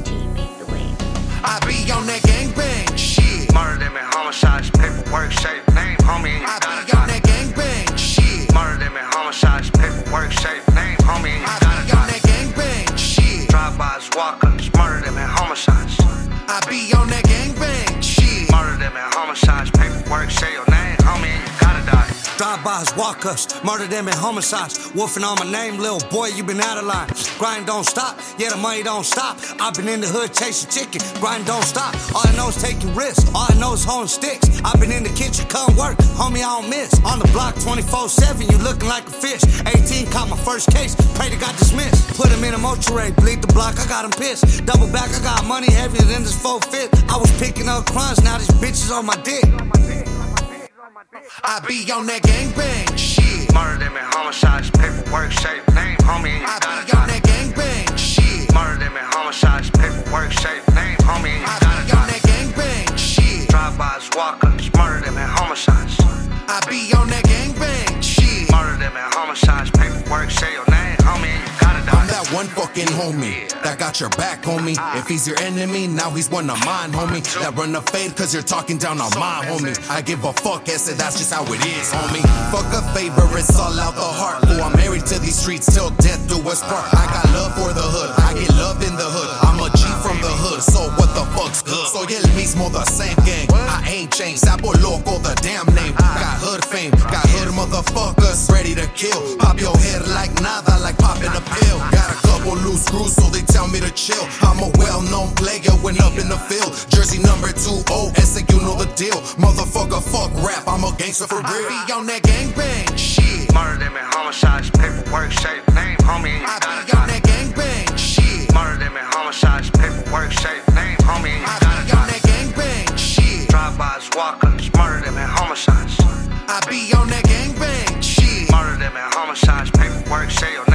the way. I be on that gangbang shit. Murder them and homicides, paperwork, safe name, homie. And I be on that gangbang shit. Murder them and homicides, paperwork, safe name, homie. And I be on that gangbang shit. Drive-bys, walk-ups, murder them and homicides. I be on that gangbang shit. Murder them and homicides, Drive-bys, walk-ups, murder them and homicides. Wolfing on my name, little boy, you been out of line. Grind don't stop, yeah, the money don't stop. I've been in the hood chasing chicken, grind don't stop. All I know is taking risks, all I know is holding sticks. I've been in the kitchen, come work, homie, I don't miss. On the block 24-7, you looking like a fish. 18, caught my first case, pray to God dismissed. Put him in a mortuary, bleed the block, I got him pissed. Double back, I got money heavier than this full fit. I was picking up crumbs, now these bitches on my dick. I be on that gangbang shit. Murder them in homicides, paperwork, say the name, homie, and I be on that gangbang shit. Murder them in homicides, paperwork, say the name, homie, and I be on that gangbang shit. Drive-bys, walk-ups, murder them in homicides. I be on that gangbang shit. Murder them in homicides, paperwork, say your name, homie, one fucking homie that got your back, homie. If he's your enemy, now he's one of mine, homie. That run a fade cause you're talking down on my homie. I give a fuck, I said that's just how it is, homie. Fuck a favor, it's all out the heart. Fool, I'm married to these streets till death do us part. I got love for the hood, I get love in the hood. I'm a G from the hood, so what the fuck's good? So el mismo, the same gang. I ain't changed, Sadboy Loko, the damn name. I got hood fame, got hood motherfuckers ready to kill. Pop new screws, so they tell me to chill. I'm a well known player when up in the field. Jersey number 2 OS, you know the deal. Motherfucker, fuck rap, I'm a gangster for real. I be on that gangbang shit. Murder them and homicides, paperwork, shape, name, homie. I be on that gangbang shit. Murder them and homicides, paperwork, shape, name, homie. I be on that gangbang shit. Drive-bys, walk-ups, murder them and homicides. I be on that gangbang shit. Murder them and homicides, paperwork, shape,